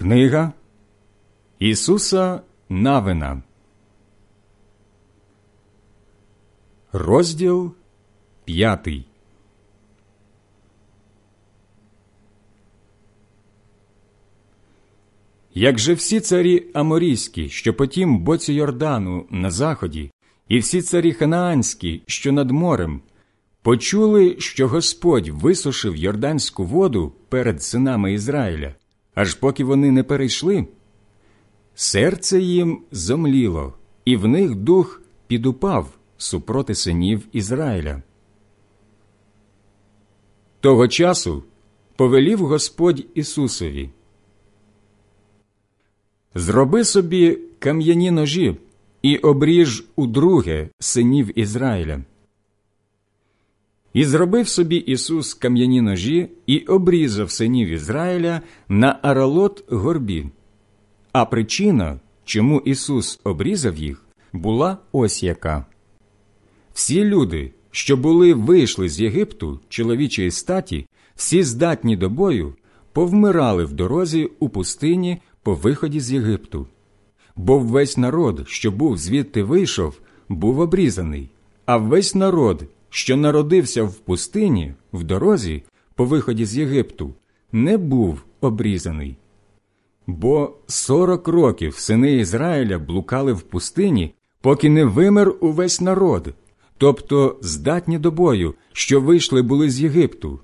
Книга Ісуса Навина, розділ п'ятий. Як же всі царі Аморійські, що по тім боці Йордану на заході, і всі царі Ханаанські, що над морем, почули, що Господь висушив Йорданську воду перед синами Ізраїля, аж поки вони не перейшли, серце їм зомліло, і в них дух підупав супроти синів Ізраїля. Того часу повелів Господь Ісусові. Зроби собі кам'яні ножі і обріж удруге синів Ізраїля. І зробив собі Ісус кам'яні ножі і обрізав синів Ізраїля на аралот горбі. А причина, чому Ісус обрізав їх, була ось яка. Всі люди, що були вийшли з Єгипту чоловічої статі, всі здатні до бою, повмирали в дорозі у пустині по виході з Єгипту. Бо весь народ, що був звідти вийшов, був обрізаний, а весь народ, що народився в пустині, в дорозі, по виході з Єгипту, не був обрізаний. Бо сорок років сини Ізраїля блукали в пустині, поки не вимер увесь народ, тобто здатні до бою, що вийшли були з Єгипту,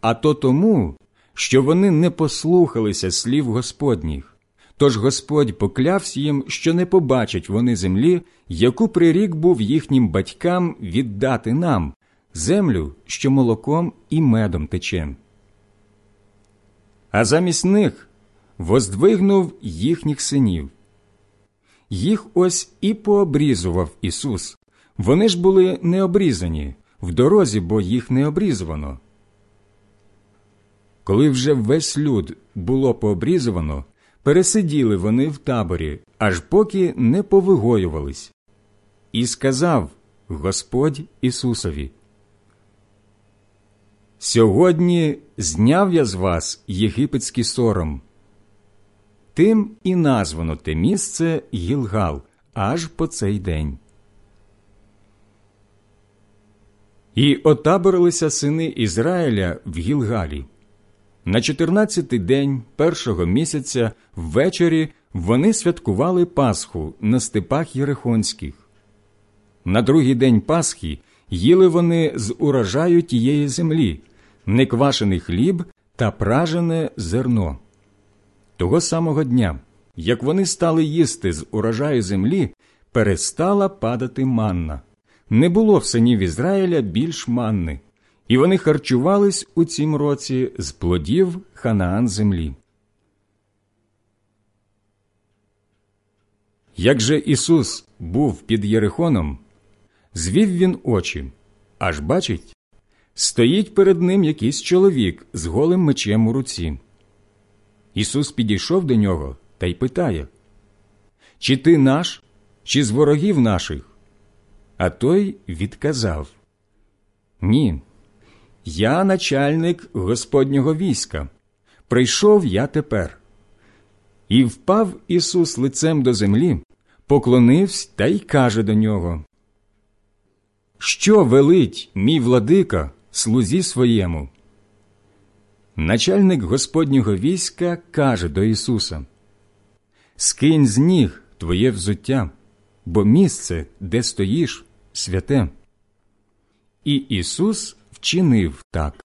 а то тому, що вони не послухалися слів Господніх. Тож Господь поклявся їм, що не побачать вони землі, яку прирік був їхнім батькам віддати нам, землю, що молоком і медом тече. А замість них воздвигнув їхніх синів. Їх ось і пообрізував Ісус. Вони ж були не обрізані, в дорозі, бо їх не обрізувано. Коли вже весь люд було пообрізувано, пересиділи вони в таборі, аж поки не повигоювались. І сказав Господь Ісусові: Сьогодні зняв я з вас єгипетський сором. Тим і названо те місце Гілгал аж по цей день. І отаборилися сини Ізраїля в Гілгалі. На чотирнадцятий день першого місяця ввечері вони святкували Пасху на степах Єрихонських. На другий день Пасхи їли вони з урожаю тієї землі, неквашений хліб та пражене зерно. Того самого дня, як вони стали їсти з урожаю землі, перестала падати манна. Не було в синів Ізраїля більш манни і вони харчувались у цім році з плодів ханаан землі. Як же Ісус був під Єрихоном, звів він очі, аж бачить, стоїть перед ним якийсь чоловік з голим мечем у руці. Ісус підійшов до нього та й питає Чи ти наш, чи з ворогів наших? А той відказав Ні, я начальник Господнього війська. Прийшов я тепер. І впав Ісус лицем до землі, поклонився та й каже до нього: Що велить мій владика слузі своєму? Начальник Господнього війська каже до Ісуса: Скинь з ніг твоє взуття, бо місце, де стоїш, святе. І Ісус вчинив так.